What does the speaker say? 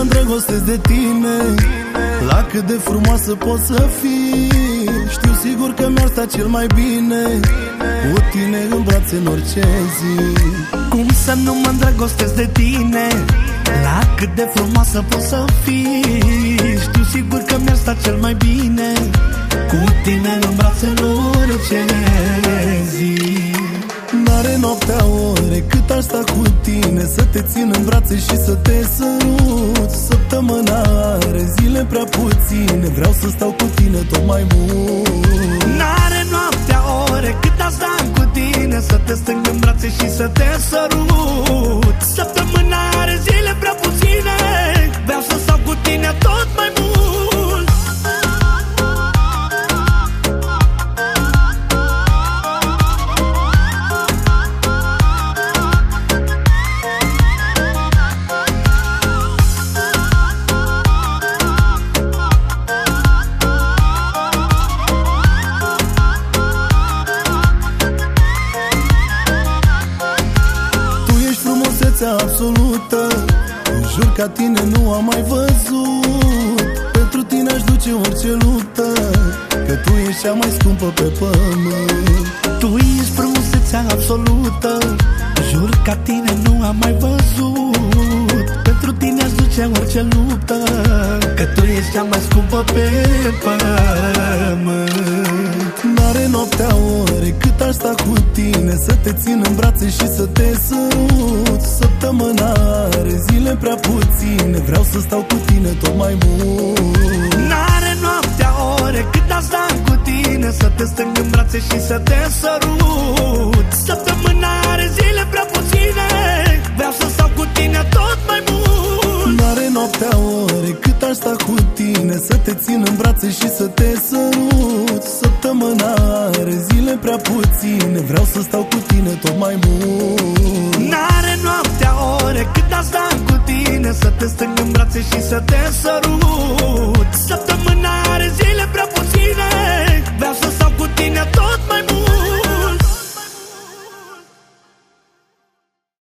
îndrăgostesc de tine. La cât de frumoasă poți să fii Știu sigur că mi-ar sta cel mai bine. Cu tine în brațe în orice zi. Cum să nu mă îndrăgostesc de tine? La cât de frumoasă poți să fii Știu sigur că mi-ar sta cel mai bine. Cu tine în brațe în orice zi N-are noaptea ore cât aș sta cu tine? Să te țin în brațe și să te sărut. Săptămâna are zile prea puține Vreau să stau cu tine tot mai mult frumusețea absolută. În jur ca tine nu am mai văzut. Pentru tine aș duce orice luptă Că tu ești cea mai scumpă pe pământ. Tu ești frumusețea absolută Jur ca tine nu am mai văzut. Pentru tine aș duce orice luptă Că tu ești cea mai scumpă pe pământ. N-are noaptea ore cât aș sta cu tine? Să te țin în brațe și să te sărut Săptămâna are zile prea puține Vreau să stau cu tine tot mai mult. N-are noaptea ore cât aș sta cu tine Să te strâng în brațe și să te sărut. Săptămâna are zile prea puține Vreau să stau cu tine tot mai mult. N-are noaptea ore cât aș sta cu tine Să te țin în brațe și să te sărut. Săptămâna are zile prea puține Vreau să stau cu tine tot mai mult. N-are noaptea aș sta cu